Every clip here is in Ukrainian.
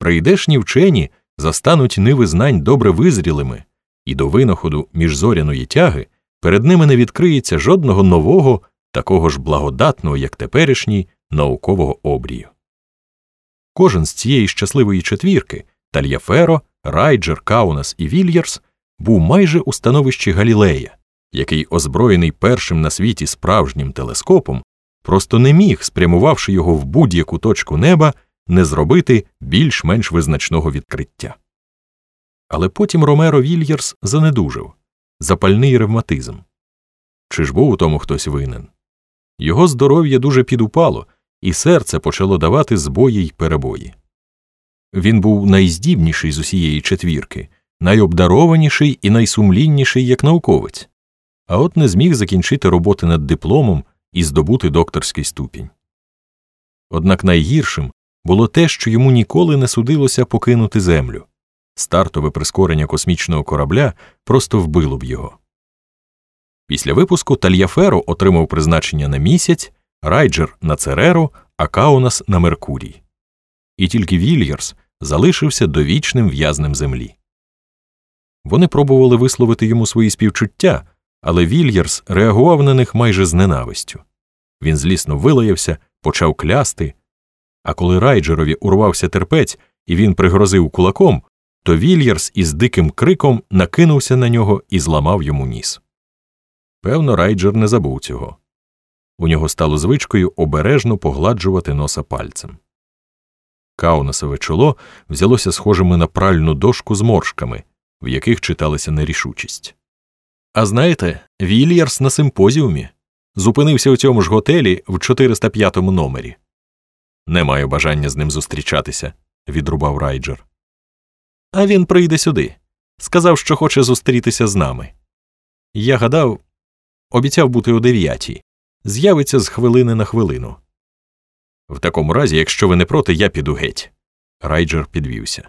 Прийдешні вчені застануть ниви знань добре визрілими, і до винаходу міжзоряної тяги перед ними не відкриється жодного нового, такого ж благодатного, як теперішній, наукового обрію. Кожен з цієї щасливої четвірки Тальяферо, Райджер, Каунас і Вільярс був майже у становищі Галілея, який, озброєний першим на світі справжнім телескопом, просто не міг, спрямувавши його в будь-яку точку неба, не зробити більш-менш визначного відкриття. Але потім Ромеро Вільярс занедужав запальний ревматизм. Чи ж був у тому хтось винен? Його здоров'я дуже підупало, і серце почало давати збої й перебої. Він був найздібніший з усієї четвірки, найобдарованіший і найсумлінніший як науковець, а от не зміг закінчити роботи над дипломом і здобути докторський ступінь. Однак найгіршим було те, що йому ніколи не судилося покинути землю стартове прискорення космічного корабля просто вбило б його. Після випуску Тальяферо отримав призначення на місяць, Райджер на Цереру, а Каунас на Меркурій. І тільки Вільярс залишився довічним в'язнем землі. Вони пробували висловити йому свої співчуття, але Вільярс реагував на них майже з ненавистю. Він злісно вилаявся, почав клясти. А коли Райджерові урвався терпець і він пригрозив кулаком, то Вільярс із диким криком накинувся на нього і зламав йому ніс. Певно, Райджер не забув цього. У нього стало звичкою обережно погладжувати носа пальцем. Каунасове чоло взялося схожими на пральну дошку з моршками, в яких читалася нерішучість. А знаєте, Вільярс на симпозіумі зупинився у цьому ж готелі в 405 номері. Не маю бажання з ним зустрічатися, відрубав Райджер. А він прийде сюди. Сказав, що хоче зустрітися з нами. Я гадав, обіцяв бути о дев'ятій, з'явиться з хвилини на хвилину. В такому разі, якщо ви не проти, я піду геть. Райджер підвівся.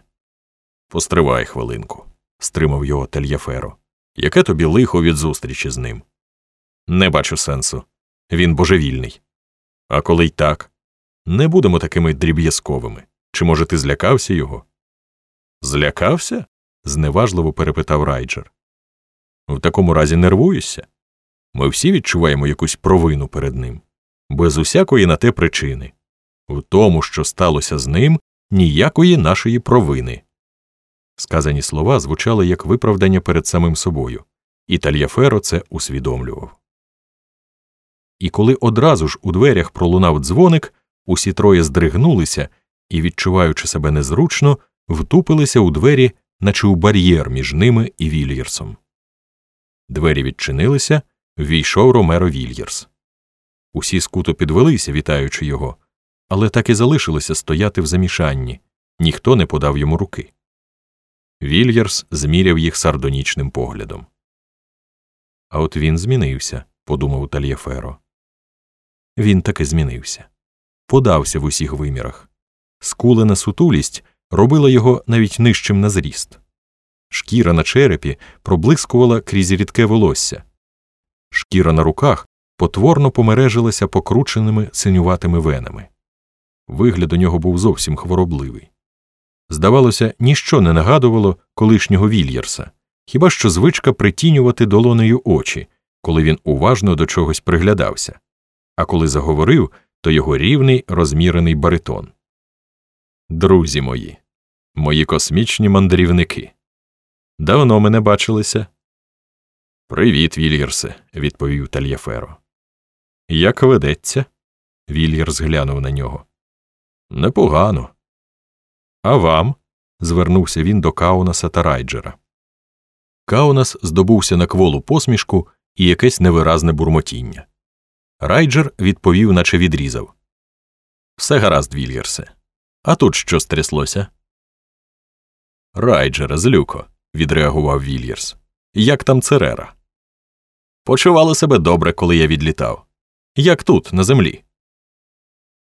Постривай хвилинку, стримав його Тельяферо. Яке тобі лихо від зустрічі з ним? Не бачу сенсу. Він божевільний. А коли й так, не будемо такими дріб'язковими. Чи, може, ти злякався його? Злякався? зневажливо перепитав Райджер. В такому разі нервуєшся? Ми всі відчуваємо якусь провину перед ним, без усякої на те причини. В тому, що сталося з ним, ніякої нашої провини. Сказані слова звучали як виправдання перед самим собою, і Тальяферо це усвідомлював. І коли одразу ж у дверях пролунав дзвоник, усі троє здригнулися і, відчуваючи себе незручно, втупилися у двері, наче у бар'єр між ними і Вільєрсом. Двері відчинилися, ввійшов Ромеро Вільєрс. Усі скуто підвелися, вітаючи його, але так і залишилися стояти в замішанні, ніхто не подав йому руки. Вільєрс зміряв їх сардонічним поглядом. А от він змінився, подумав Тальєферо. Він таки змінився, подався в усіх вимірах. Скулена сутулість робила його навіть нижчим на зріст. Шкіра на черепі проблискувала крізь рідке волосся, шкіра на руках потворно помережилася покрученими синюватими венами. Вигляд у нього був зовсім хворобливий. Здавалося, ніщо не нагадувало колишнього Вільєрса, хіба що звичка притінювати долонею очі, коли він уважно до чогось приглядався, а коли заговорив, то його рівний розмірений баритон. Друзі мої, мої космічні мандрівники. Давно ми не бачилися. Привіт, Вільєрсе, відповів Тальяферо. Як ведеться? Вільєрс глянув на нього. Непогано. А вам? звернувся він до Каунаса та Райджера. Каунас здобувся на кволу посмішку і якесь невиразне бурмотіння. Райджер відповів, наче відрізав Все гаразд, Вільєрсе. А тут що стряслося? Райджере, злюко, відреагував Вільєрс. Як там Церера? Почували себе добре, коли я відлітав. Як тут, на землі.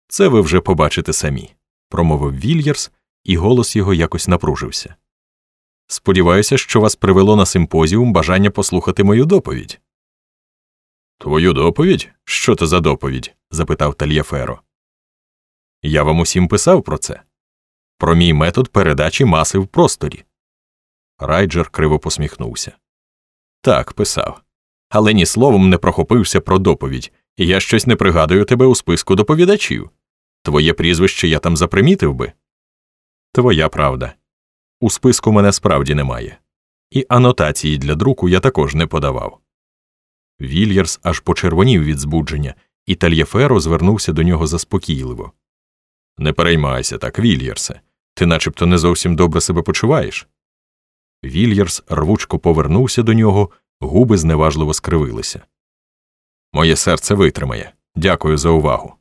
Це ви вже побачите самі, промовив Вільєрс, і голос його якось напружився. Сподіваюся, що вас привело на симпозіум бажання послухати мою доповідь. Твою доповідь? Що це за доповідь? запитав Тальяферо. Я вам усім писав про це. про мій метод передачі маси в просторі. Райджер криво посміхнувся. Так, писав. Але ні словом не прохопився про доповідь, і я щось не пригадую тебе у списку доповідачів. Твоє прізвище я там запримітив би. Твоя правда. У списку мене справді немає. І анотації для друку я також не подавав. Вільярс аж почервонів від збудження, і Тальєферо звернувся до нього заспокійливо. Не переймайся так, Вільярсе. Ти начебто не зовсім добре себе почуваєш. Вільярс рвучко повернувся до нього, губи зневажливо скривилися. Моє серце витримає. Дякую за увагу.